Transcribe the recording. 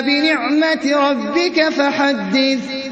بنعمة ربك فحدث.